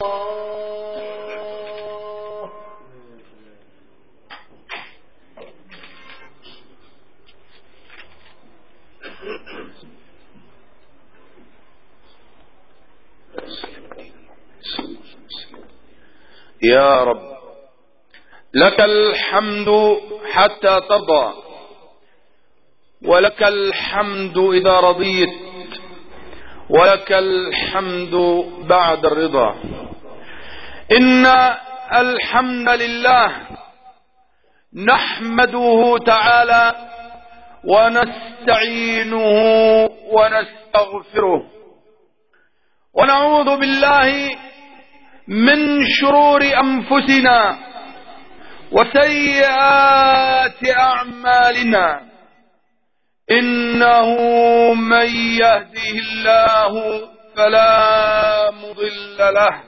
يا رب لك الحمد حتى ترضى ولك الحمد إذا رضيت ولك الحمد بعد الرضا. إن الحمد لله نحمده تعالى ونستعينه ونستغفره ونعوذ بالله من شرور أنفسنا وسيئات أعمالنا إنه من يهده الله فلا مضل له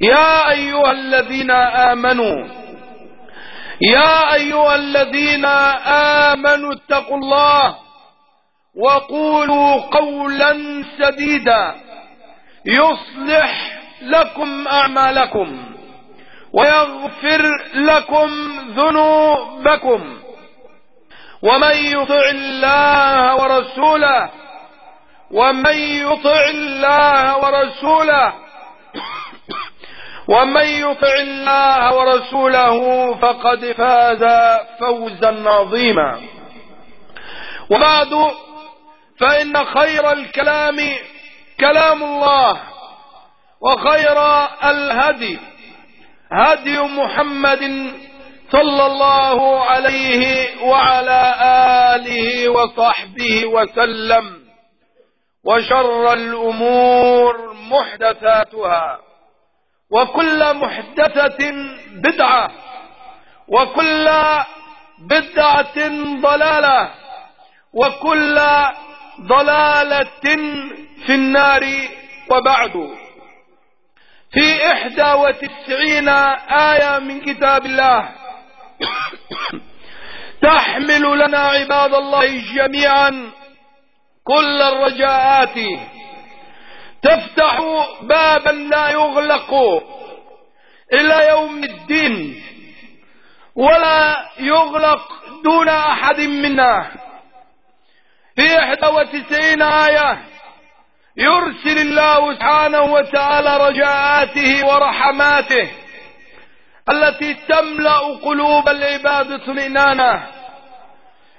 يا أيها الذين آمنوا يا أيها الذين آمنوا اتقوا الله وقولوا قولا سديدا يصلح لكم أعمالكم ويغفر لكم ذنوبكم ومن يطع الله ورسوله ومن يطع الله ورسوله ومن يطع الله ورسوله فقد فاز فوزا عظيما. وبعد فإن خير الكلام كلام الله وخير الهدي هدي محمد صلى الله عليه وعلى آله وصحبه وسلم وشر الأمور محدثاتها. وكل محدثة بدعة وكل بدعة ضلالة وكل ضلالة في النار وبعد. في إحدى وتسعين آية من كتاب الله تحمل لنا عباد الله جميعا كل الرجاءات. تفتح بابا لا يغلق إلى يوم الدين ولا يغلق دون أحد منا. في إحدى وتسعين آية يرسل الله سبحانه وتعالى رجاءاته ورحماته التي تملأ قلوب العباد اطمئنانا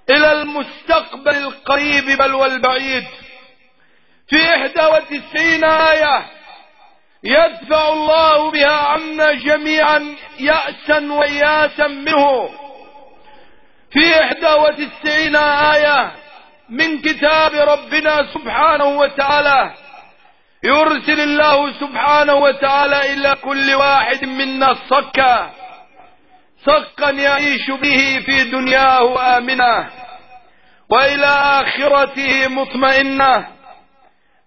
إلى المستقبل القريب بل والبعيد. في إحدى وتسعين آية يدفع الله بها عنا جميعا يأسا وإياسا منه. في إحدى وتسعين آية من كتاب ربنا سبحانه وتعالى يرسل الله سبحانه وتعالى إلى كل واحد منا صكا. صكا يعيش به في دنياه آمنا. وإلى آخرته مطمئنة.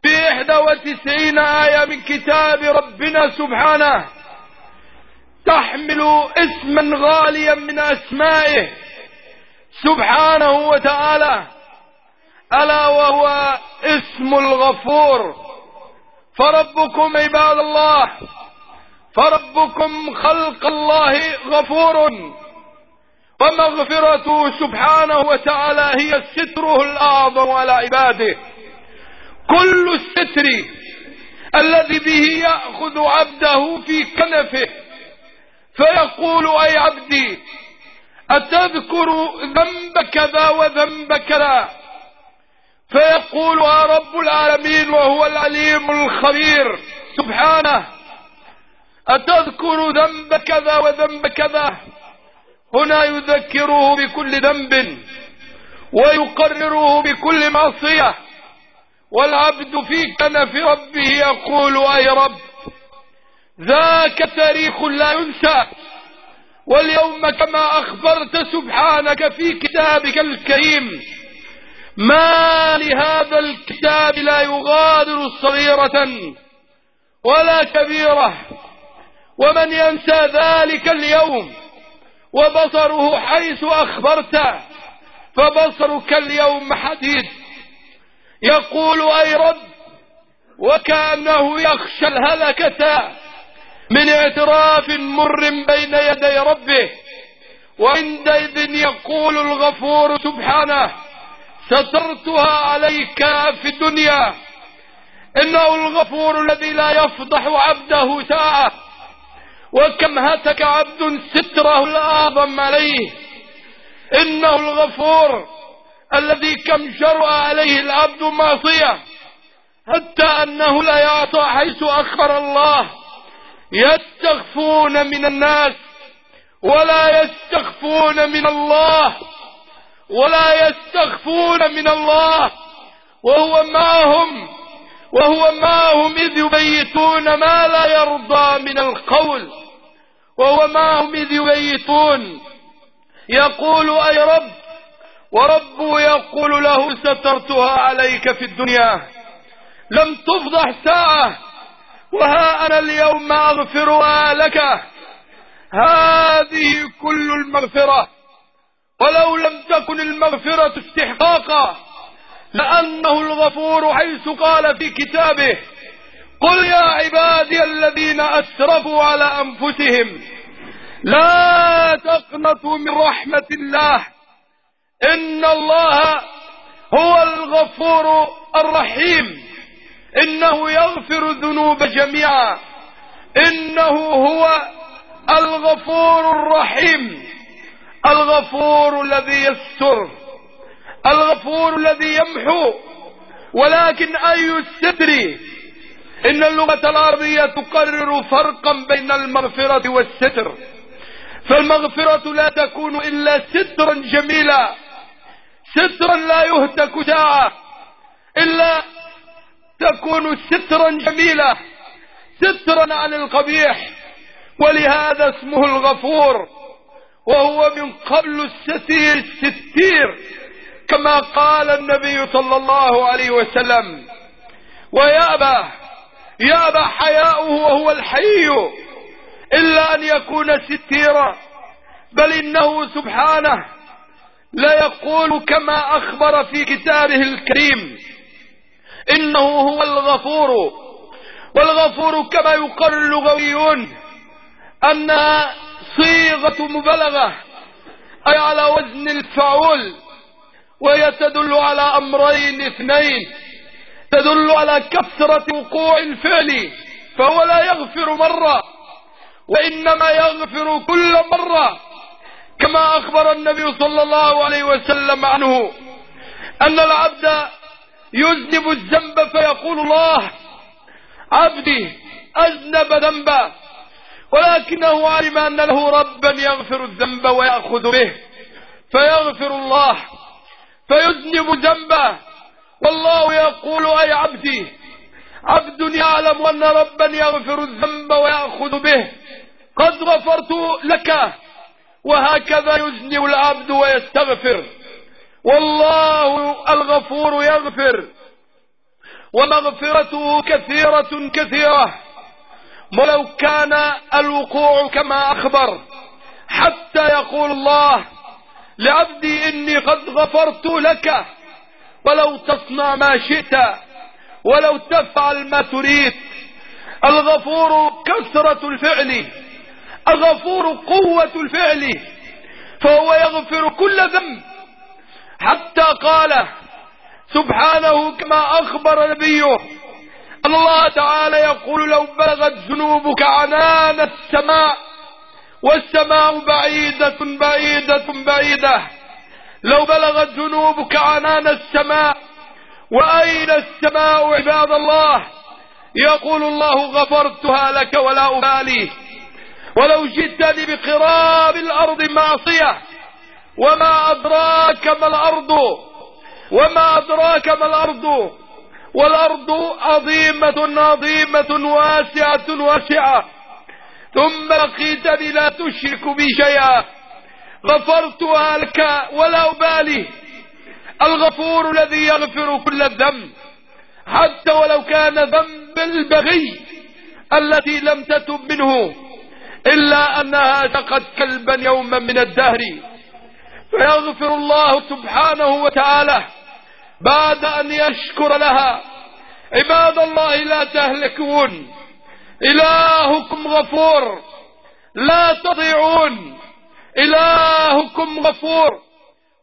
في إحدى وتسعين آية من كتاب ربنا سبحانه تحمل اسما غاليا من أسمائه سبحانه وتعالى ألا وهو اسم الغفور. فربكم عباد الله فربكم خلق الله غفور ومغفرته سبحانه وتعالى هي ستره الأعظم على عباده. كل الستر الذي به يأخذ عبده في كنفه فيقول أي عبدي أتذكر ذنب كذا وذنب كذا فيقول يا رب العالمين وهو العليم الخبير سبحانه أتذكر ذنب كذا وذنب كذا هنا يذكره بكل ذنب ويقرره بكل معصية والعبد في كنف ربه يقول أي رب ذاك تاريخ لا ينسى واليوم كما أخبرت سبحانك في كتابك الكريم ما لهذا الكتاب لا يغادر صغيرة ولا كبيرة ومن ينسى ذلك اليوم وبصره حيث أخبرت فبصرك اليوم حديد. يقول أي رب وكأنه يخشى الهلكة من اعتراف مر بين يدي ربه وعندئذ يقول الغفور سبحانه سترتها عليك في الدنيا. إنه الغفور الذي لا يفضح عبده ساعة وكم هتك عبد ستره الأعظم عليه. إنه الغفور الذي كم جرأ عليه العبد معصية حتى أنه لا يعطى حيث أخر الله. يستخفون من الناس ولا يستخفون من الله ولا يستخفون من الله. وهو معهم وهو معهم إذ يبيتون ما لا يرضى من القول. وهو معهم إذ يبيتون. يقول أي رب وربه يقول له سترتها عليك في الدنيا. لم تفضح ساعة. وها أنا اليوم أغفرها لك هذه كل المغفرة. ولو لم تكن المغفرة استحقاقا. لأنه الغفور حيث قال في كتابه. قل يا عبادي الذين أسرفوا على أنفسهم. لا تقنطوا من رحمة الله. إن الله هو الغفور الرحيم. إنه يغفر الذنوب جميعا. إنه هو الغفور الرحيم. الغفور الذي يستر. الغفور الذي يمحو. ولكن أي الستر؟ إن اللغة العربية تقرر فرقا بين المغفرة والستر. فالمغفرة لا تكون إلا سترا جميلا. سترا لا يهتك ساعة إلا تكون سترا جميلة سترا عن القبيح ولهذا اسمه الغفور وهو من قبل الستير الستير كما قال النبي صلى الله عليه وسلم ويأبى يأبى حياؤه وهو الحي إلا أن يكون ستيرا بل إنه سبحانه لا يقول كما أخبر في كتابه الكريم إنه هو الغفور والغفور كما يقر اللغويون أنها صيغة مبالغة أي على وزن الفعول وهي تدل على أمرين اثنين تدل على كثرة وقوع الفعل فهو لا يغفر مرة وإنما يغفر كل مرة. كما أخبر النبي صلى الله عليه وسلم عنه أن العبد يذنب الذنب فيقول الله عبدي أذنب ذنبا. ولكنه علم أن له ربا يغفر الذنب ويأخذ به فيغفر الله فيذنب ذنبا والله يقول أي عبدي عبد يعلم أن ربا يغفر الذنب ويأخذ به. قد غفرت لك وهكذا يذنب العبد ويستغفر. والله الغفور يغفر. ومغفرته كثيرة كثيرة. ولو كان الوقوع كما أخبر. حتى يقول الله لعبدي إني قد غفرت لك. ولو تصنع ما شئت. ولو تفعل ما تريد. الغفور كثرة الفعل. الغفور قوة الفعل. فهو يغفر كل ذنب. حتى قال سبحانه كما أخبر نبيه. أن الله تعالى يقول لو بلغت ذنوبك عنان السماء والسماء بعيدة بعيدة بعيدة. لو بلغت ذنوبك عنان السماء وأين السماء عباد الله؟ يقول الله غفرتها لك ولا أبالي. ولو جئتني بقراب الأرض معصية وما أدراك ما الأرض وما أدراك ما الأرض والأرض عظيمة عظيمة واسعة واسعة. ثم لقيتني لا تشرك بي شيئا. غفرتها لك ولا أبالي. الغفور الذي يغفر كل الذنب. حتى ولو كان ذنب البغي التي لم تتب منه. إلا أنها سقت كلبا يوما من الدهر. فيغفر الله سبحانه وتعالى بعد أن يشكر لها. عباد الله لا تهلكون. إلهكم غفور. لا تضيعون. إلهكم غفور.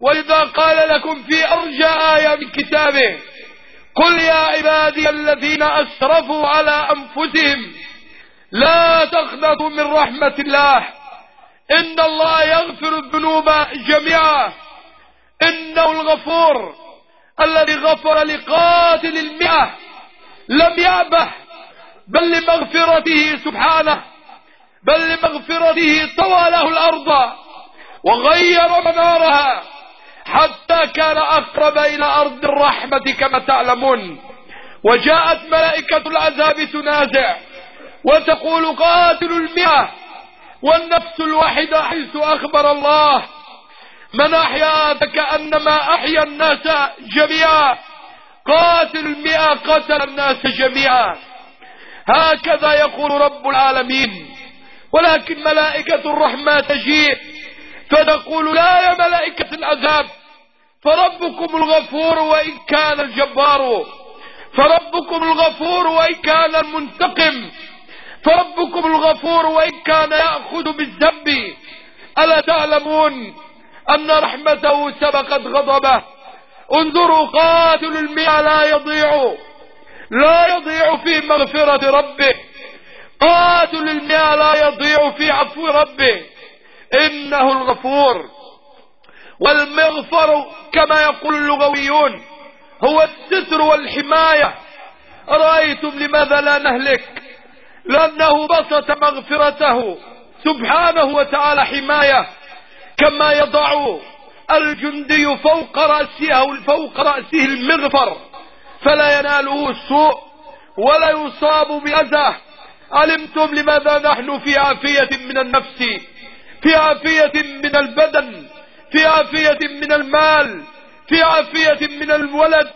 وإذا قال لكم في أرجى آية من كتابه قل يا عبادي الذين أسرفوا على أنفسهم لا تقنطوا من رحمة الله. إن الله يغفر الذنوب جميعا. إنه الغفور الذي غفر لقاتل المئة. لم يأبه بل لمغفرته سبحانه بل لمغفرته طوى له الأرض وغير منارها حتى كان أقرب إلى أرض الرحمة كما تعلمون. وجاءت ملائكة العذاب تنازع. وتقول قاتل المئة والنفس الواحدة حيث أخبر الله. من أحيا فكأنما أحيا الناس جميعا. قاتل المئة قتل الناس جميعا. هكذا يقول رب العالمين. ولكن ملائكة الرحمة تجيء فتقول لا يا ملائكة العذاب. فربكم الغفور وإن كان الجبار. فربكم الغفور وإن كان المنتقم. فربكم الغفور وإن كان يأخذ بالذنب ألا تعلمون أن رحمته سبقت غضبه؟ انظروا قاتل المئة لا يضيع لا يضيع في مغفرة ربه. قاتل المئة لا يضيع في عفو ربه. إنه الغفور. والمغفر كما يقول اللغويون هو الستر والحماية. رأيتم لماذا لا نهلك؟ لأنه بسط مغفرته سبحانه وتعالى حماية كما يضع الجندي فوق رأسه أو فوق رأسه المغفر فلا يناله السوء ولا يصاب بأذى. علمتم لماذا نحن في عافية من النفس؟ في عافية من البدن في عافية من المال في عافية من الولد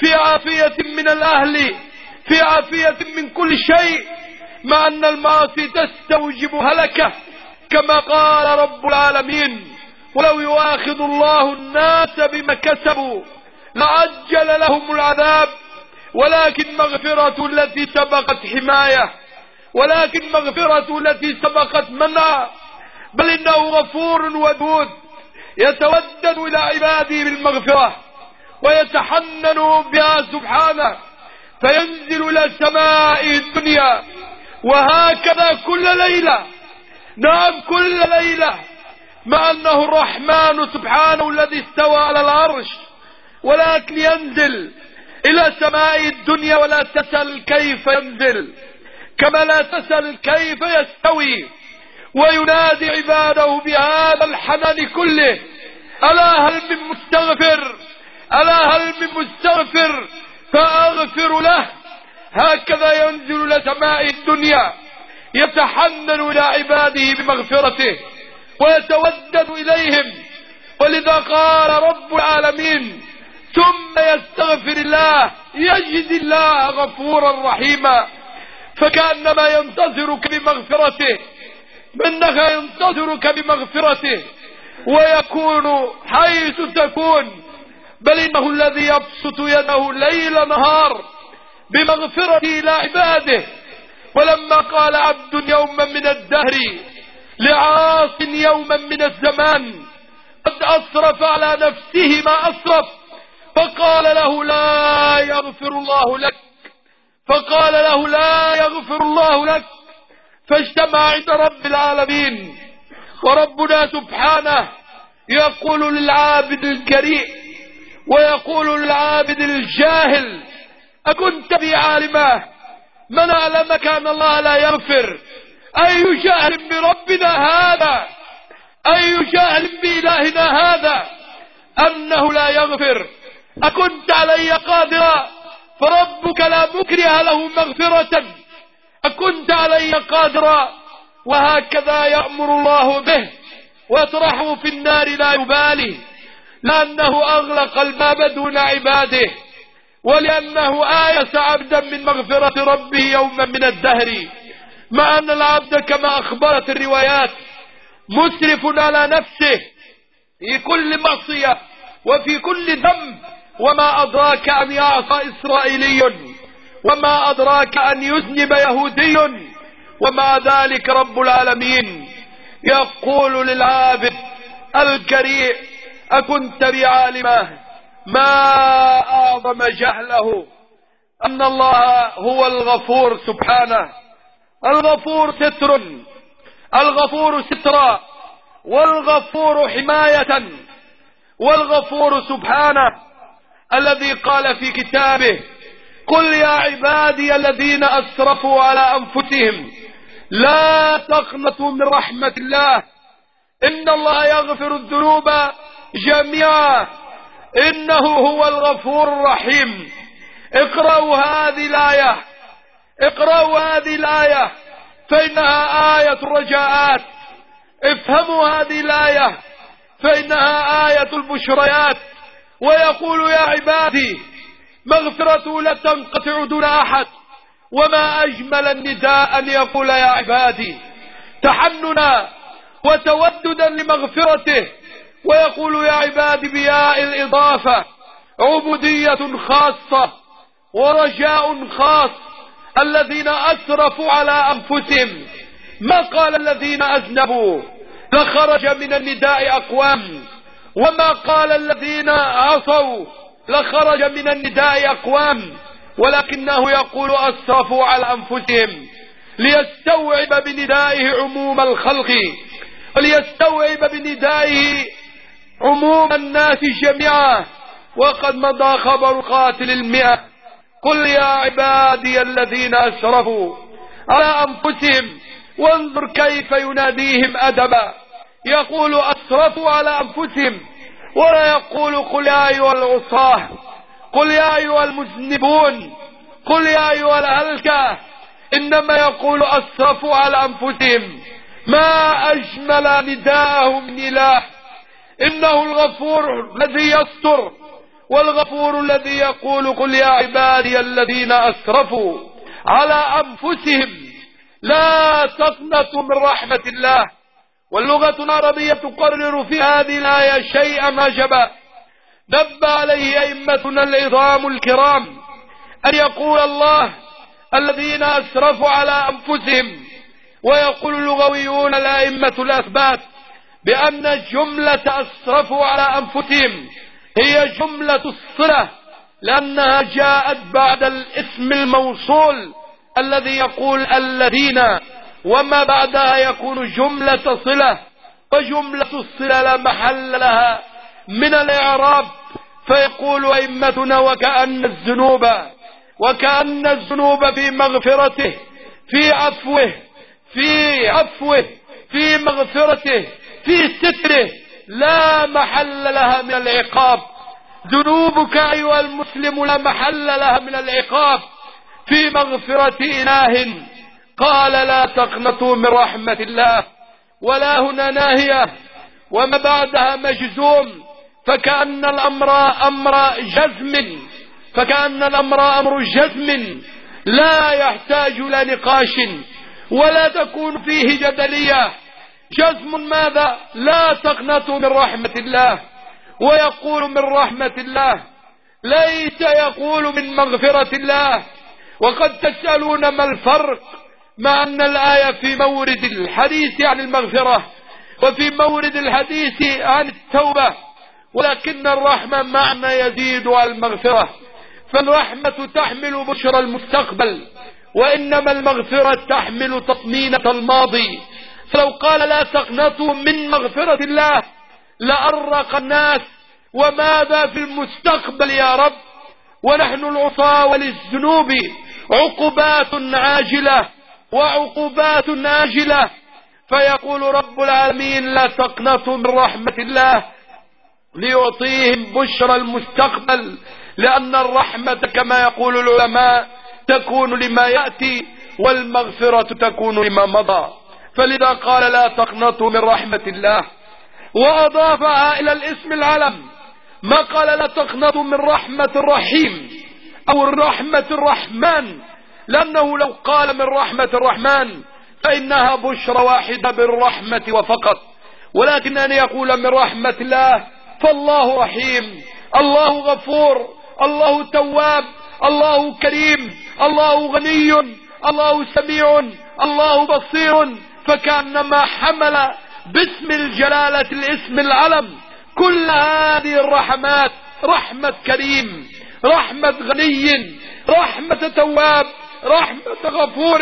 في عافية من الأهل في عافية من كل شيء. مع أن المعاصي تستوجب هلكة كما قال رب العالمين ولو يؤاخذ الله الناس بما كسبوا لعجل لهم العذاب ولكن مغفرة التي سبقت حماية ولكن مغفرة التي سبقت منع بل إنه غفور ودود يتودد إلى عباده بالمغفرة ويتحنن بها سبحانه فينزل إلى سماء الدنيا وهكذا كل ليلة نعم كل ليلة مع أنه الرحمن سبحانه الذي استوى على العرش ولكن ينزل إلى سماء الدنيا ولا تسأل كيف ينزل كما لا تسأل كيف يستوي وينادي عباده بهذا الحنان كله ألا هل من مستغفر؟ ألا هل من مستغفر؟ فأغفر له. هكذا ينزل إلى سماء الدنيا يتحنن إلى عباده بمغفرته ويتودد إليهم. ولذا قال رب العالمين ثم يستغفر الله يجد الله غفورا رحيما. فكأنما ينتظرك بمغفرته منها ينتظرك بمغفرته ويكون حيث تكون. بل إنه الذي يبسط يده ليل نهار بمغفرته إلى عباده. ولما قال عبد يوما من الدهر لعاص يوما من الزمان قد أسرف على نفسه ما أسرف فقال له لا يغفر الله لك. فقال له لا يغفر الله لك. فاجتمع عند رب العالمين. وربنا سبحانه يقول للعابد الكريم ويقول للعابد الجاهل أكنت بي عالمه من أعلمك أن الله لا يغفر. أي جاهل بربنا هذا؟ أي جاهل بإلهنا هذا؟ أنه لا يغفر. أكنت علي قادرا؟ فربك لا مكره له مغفرة. أكنت علي قادرا؟ وهكذا يأمر الله به. ويطرحه في النار لا يبالي. لأنه أغلق الباب دون عباده. ولأنه آيس عبدا من مغفرة ربه يوما من الدهر. مع أن العبد كما أخبرت الروايات مسرف على نفسه في كل معصية وفي كل ذنب. وما أدراك أن يعصى إسرائيلي وما أدراك أن يذنب يهودي ومع ذلك رب العالمين. يقول للعابد الكريم أكنت بعالمه؟ ما أعظم جهله أن الله هو الغفور سبحانه. الغفور ستر. الغفور سترا والغفور حماية. والغفور سبحانه. الذي قال في كتابه قل يا عبادي الذين أسرفوا على أنفسهم لا تقنطوا من رحمة الله. إن الله يغفر الذنوب جميعا. إنه هو الغفور الرحيم. اقرأوا هذه الآية. اقرأوا هذه الآية. فإنها آية الرجاءات افهموا هذه الآية. فإنها آية البشريات. ويقول يا عبادي مغفرته لا تنقطع دون أحد. وما أجمل النداء أن يقول يا عبادي تحننا وتوددا لمغفرته. ويقول يا عبادي بياء الإضافة عبودية خاصة ورجاء خاص الذين أسرفوا على أنفسهم. ما قال الذين أذنبوا؟ لخرج من النداء أقوام. وما قال الذين عصوا؟ لخرج من النداء أقوام. ولكنه يقول أسرفوا على أنفسهم. ليستوعب بندائه عموم الخلق. وليستوعب بندائه عموم الناس جميعا وقد مضى خبر قاتل المئة. قل يا عبادي الذين أسرفوا على أنفسهم وانظر كيف يناديهم أدبا. يقول أسرفوا على أنفسهم ولا يقول قل يا أيها العصاة قل يا أيها المذنبون قل يا أيها الهلكة. إنما يقول أسرفوا على أنفسهم ما أجمل نداءهم إله إنه الغفور الذي يستر والغفور الذي يقول قل يا عبادي الذين أسرفوا على أنفسهم لا تقنطوا من رحمة الله. واللغة العربية تقرر في هذه الآية شيئا عجبا. دب عليه أئمتنا العظام الكرام أن يقول الله الذين أسرفوا على أنفسهم. ويقول اللغويون الأئمة الأثبات بأن جملة أسرفوا على أنفسهم هي جملة الصلة لأنها جاءت بعد الاسم الموصول الذي يقول الذين وما بعدها يكون جملة صلة. وجملة الصلة لا محل لها من الإعراب فيقول أئمتنا وكأن الذنوب وكأن الذنوب في مغفرته في عفوه في عفوه في مغفرته. في ستره لا محل لها من العقاب. ذنوبك أيها المسلم لا محل لها من العقاب. في مغفرة إله قال لا تقنطوا من رحمة الله ولا هنا ناهية. وما بعدها مجزوم فكأن الأمر أمر جزم فكأن الأمر أمر جزم. لا يحتاج إلى نقاش ولا تكون فيه جدلية. جزم ماذا؟ لا تقنطوا من رحمة الله ويقول من رحمة الله ليس يقول من مغفرة الله. وقد تسألون ما الفرق مع أن الآية في مورد الحديث عن المغفرة وفي مورد الحديث عن التوبة ولكن الرحمة معنى يزيد على المغفرة. فالرحمة تحمل بشرى المستقبل وإنما المغفرة تحمل تطمينة الماضي. فلو قال لا تقنطوا من مغفرة الله لأرق الناس وماذا في المستقبل يا رب؟ ونحن العصاة وللذنوب عقوبات عاجلة وعقوبات آجلة فيقول رب العالمين لا تقنطوا من رحمة الله ليعطيهم بشرى المستقبل لأن الرحمة كما يقول العلماء تكون لما يأتي والمغفرة تكون لما مضى. فلذا قال لا تقنطوا من رحمة الله. وأضافها إلى الاسم العلم. ما قال لا تقنطوا من رحمة الرحيم أو الرحمة الرحمن. لأنه لو قال من رحمة الرحمن فإنها بشرى واحدة بالرحمة وفقط. ولكن أن يقول من رحمة الله فالله رحيم. الله غفور. الله تواب. الله كريم. الله غني. الله سميع. الله بصير. فكأنما حمل باسم الجلالة الاسم العلم. كل هذه الرحمات رحمة كريم رحمة غني رحمة تواب رحمة غفور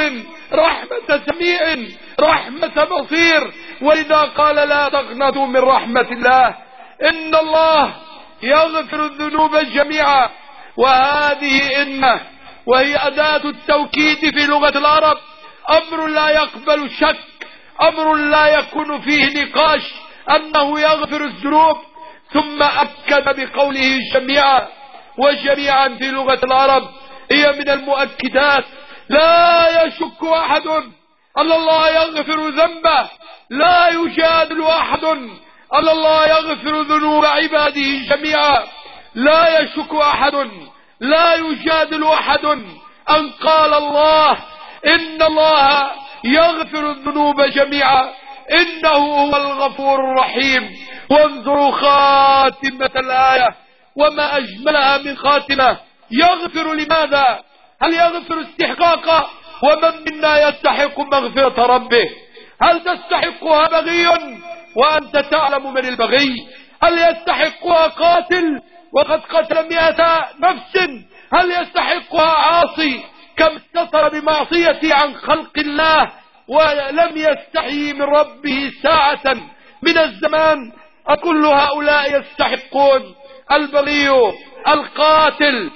رحمة سميع رحمة بصير. ولذا قال لا تقنطوا من رحمة الله. إن الله يغفر الذنوب جميعا. وهذه إنه وهي أداة التوكيد في لغة العرب. أمر لا يقبل شك أمر لا يكون فيه نقاش أنه يغفر الذنوب ثم أكد بقوله جميعا وجميعا في لغة العرب هي من المؤكدات. لا يشك أحد أن الله يغفر ذنبه لا يجادل أحد أن الله يغفر ذنوب عباده جميعا. لا يشك أحد لا يجادل أحد أن قال الله إن الله يغفر الذنوب جميعا. إنه هو الغفور الرحيم. وانظروا خاتمة الآية. وما أجملها من خاتمة. يغفر لماذا؟ هل يغفر استحقاقا ومن منا يستحق مغفرة ربه؟ هل تستحقها بغي؟ وأنت تعلم من البغي. هل يستحقها قاتل؟ وقد قتل مئة نفس. هل يستحقها عاصي؟ كم استطر بمعصية عن خلق الله ولم يستحي من ربه ساعة من الزمان. أكل هؤلاء يستحقون البغي القاتل.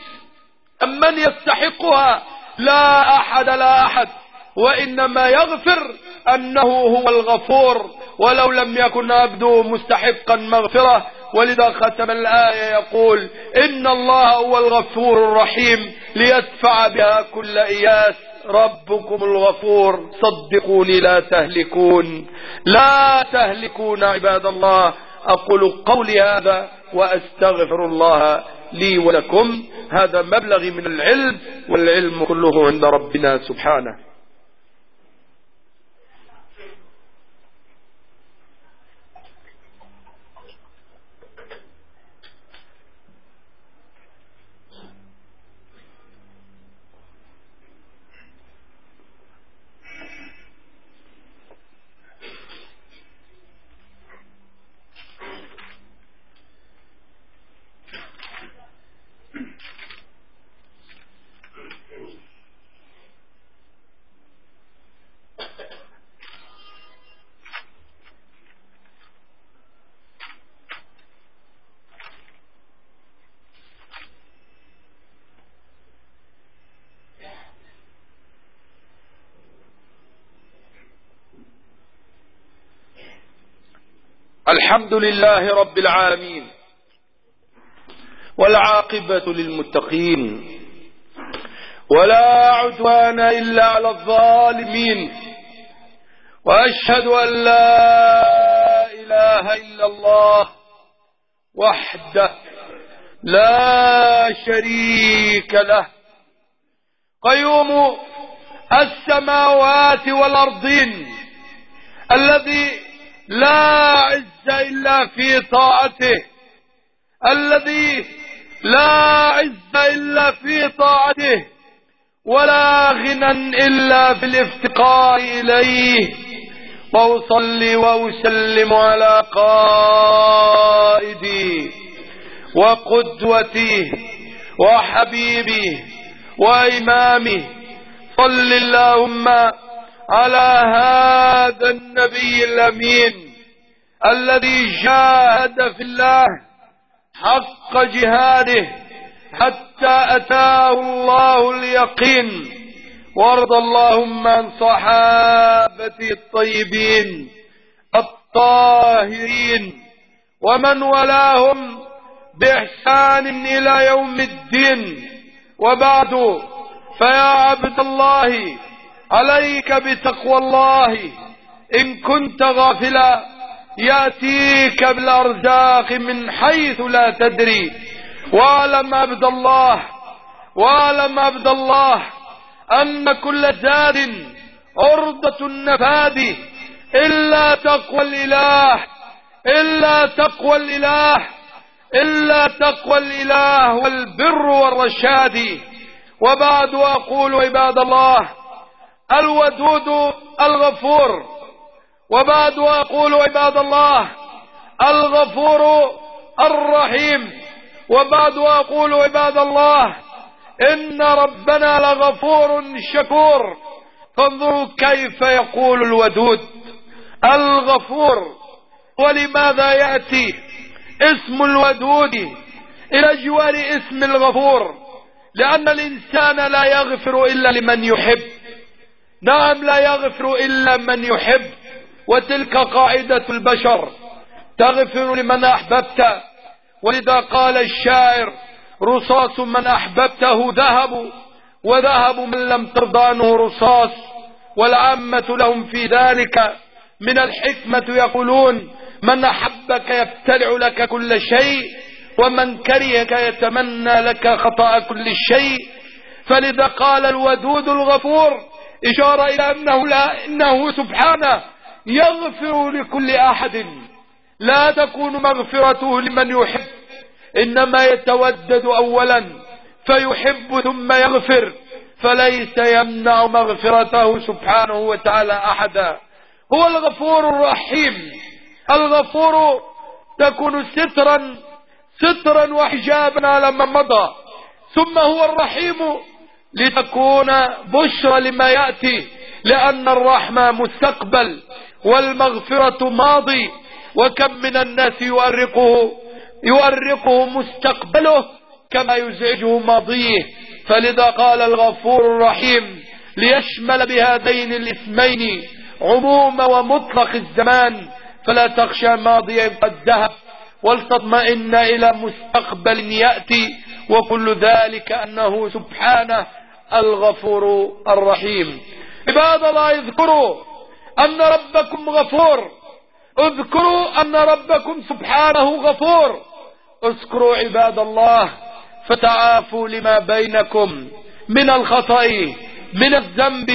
أم من يستحقها؟ لا أحد لا أحد. وإنما يغفر أنه هو الغفور. ولو لم يكن عبده مستحقا مغفرة. ولذا ختم الآية يقول إن الله هو الغفور الرحيم ليدفع بها كل إياس ربكم الغفور صدقوني لا تهلكون لا تهلكون عباد الله أقول قولي هذا وأستغفر الله لي ولكم هذا مبلغ من العلم والعلم كله عند ربنا سبحانه الحمد لله رب العالمين والعاقبة للمتقين ولا عدوان إلا على الظالمين وأشهد أن لا إله إلا الله وحده لا شريك له قيوم السماوات والأرضين الذي لا عز إلا في طاعته. الذي لا عز إلا في طاعته. ولا غنى إلا في الافتقار إليه. وأصلي وأسلم على قائدي وقدوتي وحبيبي وإمامي. صل اللهم على هذا النبي الأمين الذي جاهد في الله حق جهاده حتى أتاه الله اليقين وارض اللهم عن صحابته الطيبين الطاهرين ومن ولاهم بإحسان إلى يوم الدين وبعد فيا عبد الله عليك بتقوى الله. إن كنت غافلا يأتيك بالأرزاق من حيث لا تدري. واعلم عبد الله واعلم عبد الله أن كل زاد عرضة النفاد إلا تقوى الإله إلا تقوى الإله إلا تقوى الإله والبر والرشاد. وبعد أقول عباد الله الودود الغفور. وبعد أقول عباد الله الغفور الرحيم. وبعد أقول عباد الله إن ربنا لغفور شكور. فانظروا كيف يقول الودود. الغفور. ولماذا يأتي اسم الودود إلى جوار اسم الغفور؟ لأن الإنسان لا يغفر إلا لمن يحب. نعم لا يغفر إلا من يحب وتلك قاعدة البشر. تغفر لمن أحببت. ولذا قال الشاعر رصاص من أحببته ذهب وذهب من لم ترضانه رصاص. والعامة لهم في ذلك من الحكمة يقولون من أحبك يبتلع لك كل شيء ومن كرهك يتمنى لك خطأ كل شيء. فلذا قال الودود الغفور إشارة إلى أنه, لا إنه سبحانه يغفر لكل أحد. لا تكون مغفرته لمن يحب. إنما يتودد أولا فيحب ثم يغفر. فليس يمنع مغفرته سبحانه وتعالى أحدا. هو الغفور الرحيم. الغفور تكون سترا سترا وحجابا على من مضى. ثم هو الرحيم. لتكون بشرى لما يأتي لأن الرحمة مستقبل والمغفرة ماضي وكم من الناس يؤرقه يؤرقه مستقبله كما يزعجه ماضيه. فلذا قال الغفور الرحيم ليشمل بهذين الاسمين عموم ومطلق الزمان فلا تخشى ماضيا قد ذهب ولتطمئن إلى مستقبل يأتي. وكل ذلك أنه سبحانه الغفور الرحيم. عباد الله اذكروا أن ربكم غفور. اذكروا أن ربكم سبحانه غفور. اذكروا عباد الله فتعافوا لما بينكم من الخطأ من الذنب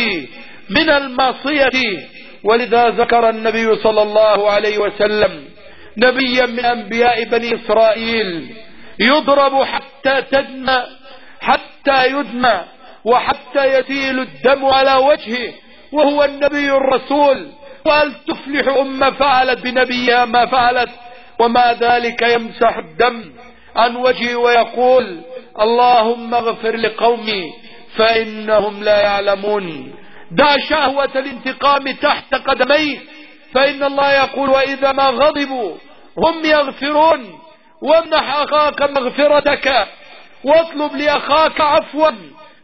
من المعصية. ولذا ذكر النبي صلى الله عليه وسلم نبيا من أنبياء بني إسرائيل يضرب حتى تدمى حتى يدمى. وحتى يسيل الدم على وجهه وهو النبي الرسول وهل تفلح أمة فعلت بنبيها ما فعلت؟ وما ذلك يمسح الدم عن وجهه ويقول اللهم اغفر لقومي فإنهم لا يعلمون. دع شهوة الانتقام تحت قدميه فإن الله يقول وإذا ما غضبوا هم يغفرون. وامنح أخاك مغفرتك واطلب لأخاك عفوا.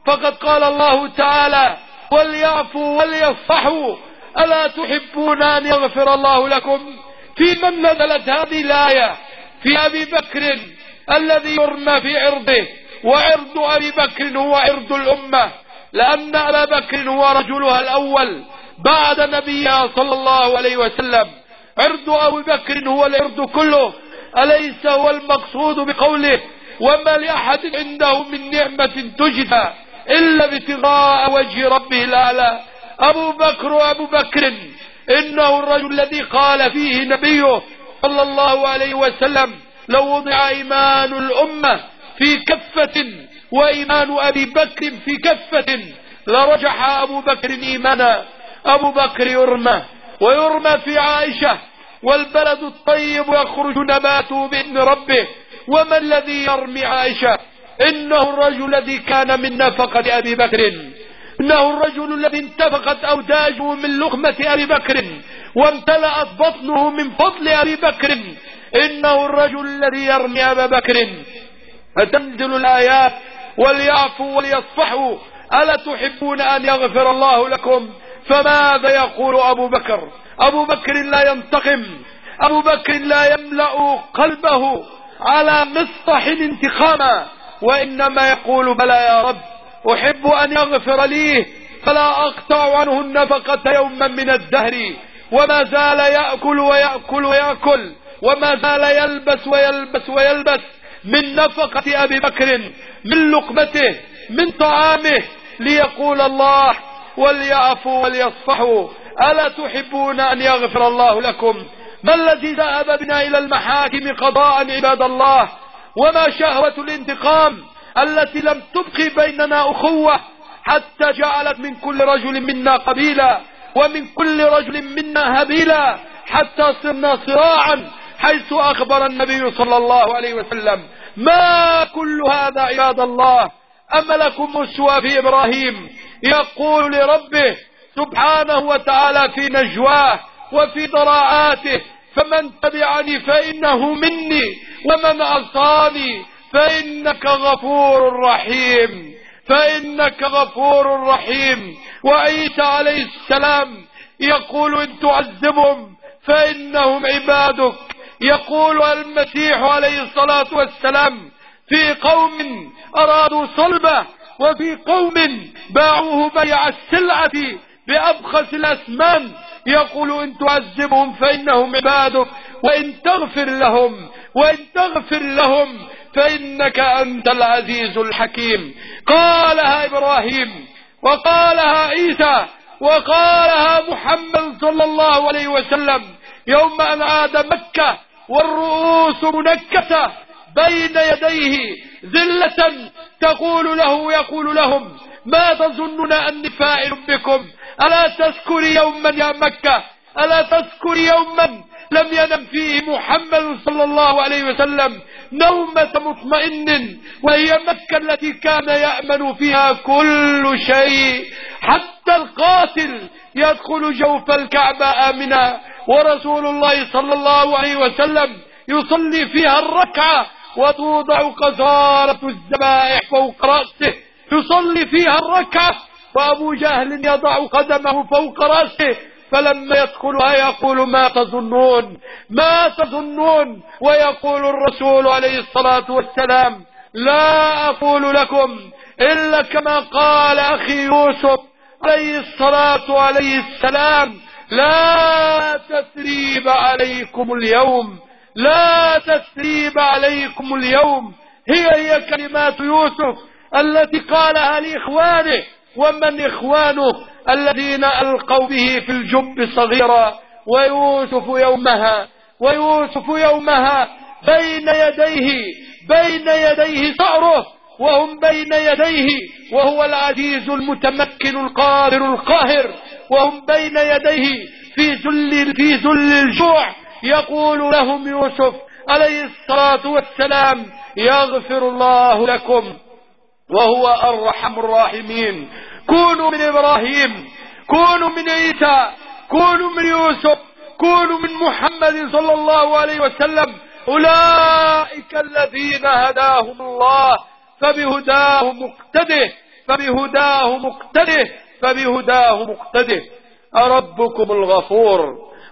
فقد قال الله تعالى وليعفوا وليصفحوا ألا تحبون أن يغفر الله لكم؟ في من نزلت هذه الآية؟ في أبي بكر الذي يرمى في عرضه وعرض أبي بكر هو عرض الأمة لأن أبا بكر هو رجلها الأول بعد نبيها صلى الله عليه وسلم. عرض أبي بكر هو العرض كله. أليس هو المقصود بقوله وما لأحد عنده من نعمة تجدى إلا ابتغاء وجه ربه الأعلى. أبو بكر وأبو بكر إنه الرجل الذي قال فيه نبيه صلى الله عليه وسلم لو وضع إيمان الأمة في كفة وإيمان أبي بكر في كفة لرجح أبو بكر إيمانا. أبو بكر يرمى ويرمى في عائشة والبلد الطيب يخرج نباته بإذن ربه وما الذي يرمي عائشة؟ إنه الرجل الذي كان من نفقة أبي بكر. إنه الرجل الذي انتفقت أوداجه من لقمة أبي بكر وامتلأت بطنه من فضل أبي بكر. إنه الرجل الذي يرمي أبا بكر. فتنزل الآيات وليعفوا وليصفحوا. ألا تحبون أن يغفر الله لكم؟ فماذا يقول أبو بكر؟ أبو بكر لا ينتقم. أبو بكر لا يملأ قلبه على مصطح انتقاما. وإنما يقول بلى يا رب أحب أن يغفر لي فلا أقطع عنه النفقة يوما من الدهر وما زال يأكل ويأكل ويأكل وما زال يلبس ويلبس ويلبس من نفقة أبي بكر من لقمته من طعامه ليقول الله وليعفوا وليصفحوا ألا تحبون أن يغفر الله لكم؟ ما الذي ذهب بنا إلى المحاكم قضاء عباد الله؟ وما شهوة الانتقام التي لم تبقي بيننا أخوة حتى جعلت من كل رجل منا قبيلة ومن كل رجل منا هبيلة حتى صرنا صراعا حيث أخبر النبي صلى الله عليه وسلم ما كل هذا عباد الله أملكم أسوى في إبراهيم يقول لربه سبحانه وتعالى في نجواه وفي ضراعاته فمن تبعني فإنه مني ومن عصاني فإنك غفور رحيم فإنك غفور رحيم. وعيسى عليه السلام يقول إن تعذبهم فإنهم عبادك. يقول المسيح عليه الصلاة والسلام في قوم أرادوا صلبه وفي قوم باعوه بيع السلعة بأبخس الأثمان يقول إن تعذبهم فإنهم عبادك وإن تغفر لهم وإن تغفر لهم فإنك أنت العزيز الحكيم. قالها إبراهيم وقالها عيسى وقالها محمد صلى الله عليه وسلم يوم أن عاد مكة والرؤوس منكسة بين يديه ذلة تقول له يقول لهم ما تظنون أني فاعل بكم؟ ألا تذكر يوما يا مكة؟ ألا تذكر يوما لم ينم فيه محمد صلى الله عليه وسلم نومة مطمئن وهي مكة التي كان يأمن فيها كل شيء. حتى القاتل يدخل جوف الكعبة آمنا ورسول الله صلى الله عليه وسلم يصلي فيها الركعة وتوضع قذارة الذبائح فوق رأسه. يصلي فيها الركعة وأبو جهل يضع قدمه فوق رأسه. فلما يدخلها يقول ما تظنون ما تظنون؟ ويقول الرسول عليه الصلاة والسلام لا أقول لكم إلا كما قال أخي يوسف عليه الصلاة عليه السلام لا تثريب عليكم اليوم لا تثريب عليكم اليوم. هي هي كلمات يوسف التي قالها لإخوانه ومن إخوانه؟ الذين ألقوا به في الجب صغيرا ويوسف يومها ويوسف يومها بين يديه بين يديه ثأره وهم بين يديه وهو العزيز المتمكن القادر القاهر وهم بين يديه في ذل في ذل الجوع. يقول لهم يوسف عليه الصلاة والسلام يغفر الله لكم وهو أرحم الراحمين. كونوا من إبراهيم كونوا من عيسى كونوا من يوسف كونوا من محمد صلى الله عليه وسلم. أولئك الذين هداهم الله فبهداه مقتده فبهداه مقتده فبهداه مقتده. أربكم الغفور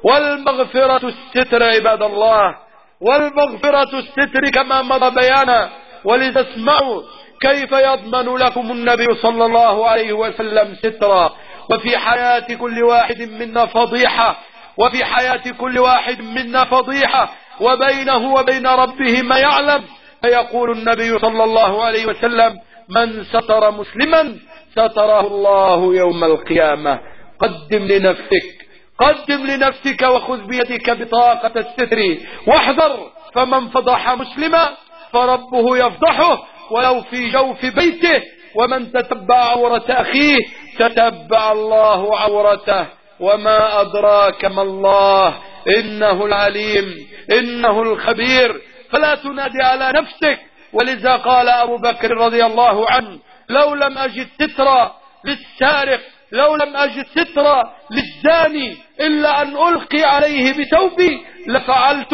والمغفرة الستر عباد الله والمغفرة الستر كما مضى بيانا ولتسمعوا كيف يضمن لكم النبي صلى الله عليه وسلم سترا؟ وفي حياة كل واحد منا فضيحة. وفي حياة كل واحد منا فضيحة. وبينه وبين ربه ما يعلم. فيقول النبي صلى الله عليه وسلم من ستر مسلما ستره الله يوم القيامة. قدم لنفسك. قدم لنفسك وخذ بيدك بطاقة الستر واحذر. فمن فضح مسلما فربه يفضحه. ولو في جوف بيته ومن تتبع عورة أخيه تتبع الله عورته. وما أدراك ما الله إنه العليم إنه الخبير. فلا تنادي على نفسك. ولذا قال أبو بكر رضي الله عنه لو لم أجد سترا للسارق لو لم أجد سترا للزاني إلا أن ألقي عليه بثوبي لفعلت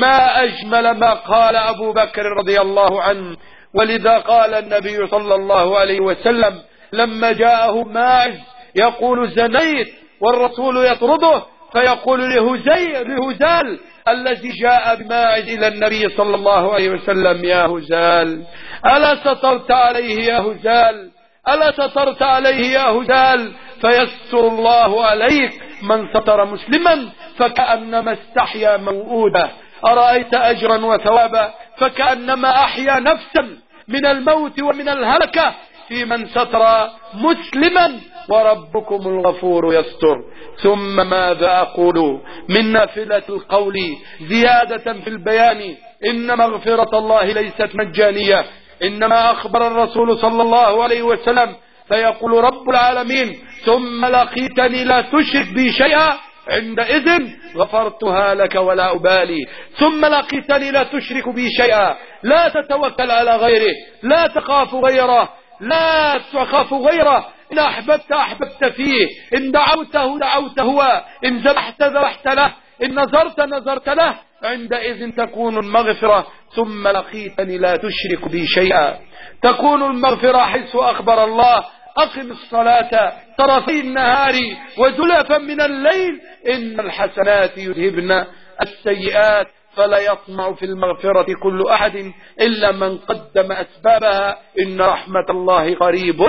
ما أجمل ما قال أبو بكر رضي الله عنه. ولذا قال النبي صلى الله عليه وسلم لما جاءه ماعز يقول زنيت والرسول يطرده فيقول لهزير لهزال الذي جاء بماعز إلى النبي صلى الله عليه وسلم يا هزال ألا سترت عليه يا هزال؟ ألا سترت عليه يا هزال؟ فيستر الله عليك من ستر مسلما فكأنما استحيا موؤودا أرأيت أجرا وثوابا؟ فكأنما أحيا نفسا من الموت ومن الهلكة في من ستر مسلما وربكم الغفور يستر. ثم ماذا أقول؟ من نافلة القول زيادة في البيان. إن مغفرة الله ليست مجانية. إنما أخبر الرسول صلى الله عليه وسلم فيقول رب العالمين ثم لقيتني لا تشرك بي شيئا عندئذ غفرتها لك ولا أبالي. ثم لقيتني لا تشرك بي شيئا. لا تتوكل على غيره لا تخاف غيره. لا تخاف غيره. إن أحببت أحببت فيه. إن دعوته دعوت هو. إن ذبحت ذبحت له. إن نظرت نظرت له. عندئذ تكون المغفرة. ثم لقيتني لا تشرك بي شيئا. تكون المغفرة حيث أخبر الله. أقم الصلاة طرفي النهار وزلفا من الليل إن الحسنات يذهبن السيئات فلا يطمع في المغفرة كل أحد إلا من قدم أسبابها. إن رحمة الله قريب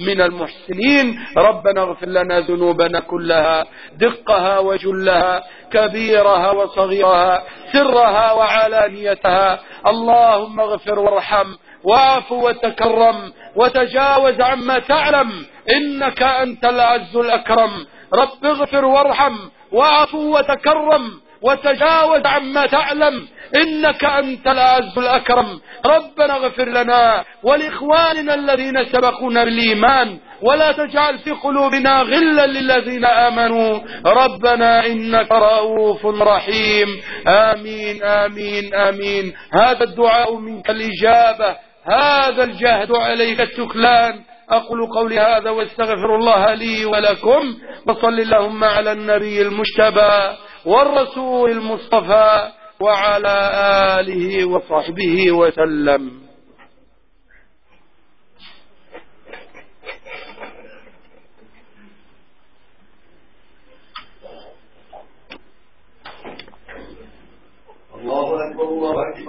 من المحسنين. ربنا اغفر لنا ذنوبنا كلها دقها وجلها كبيرها وصغيرها سرها وعلانيتها. اللهم اغفر وارحم. واعف وتكرم وتجاوز عما تعلم إنك أنت العز الأكرم. رب اغفر وارحم واعف وتكرم وتجاوز عما تعلم إنك أنت الأعز الأكرم. ربنا اغفر لنا ولإخواننا الذين سبقونا بالإيمان ولا تجعل في قلوبنا غلا للذين آمنوا. ربنا إنك رؤوف رحيم. آمين آمين آمين. هذا الدعاء منك الإجابة. هذا الجهد عليك التكلان. أقول قولي هذا واستغفر الله لي ولكم وصل اللهم على النبي المجتبى والرسول المصطفى وعلى آله وصحبه وسلم. الله أكبر الله أكبر.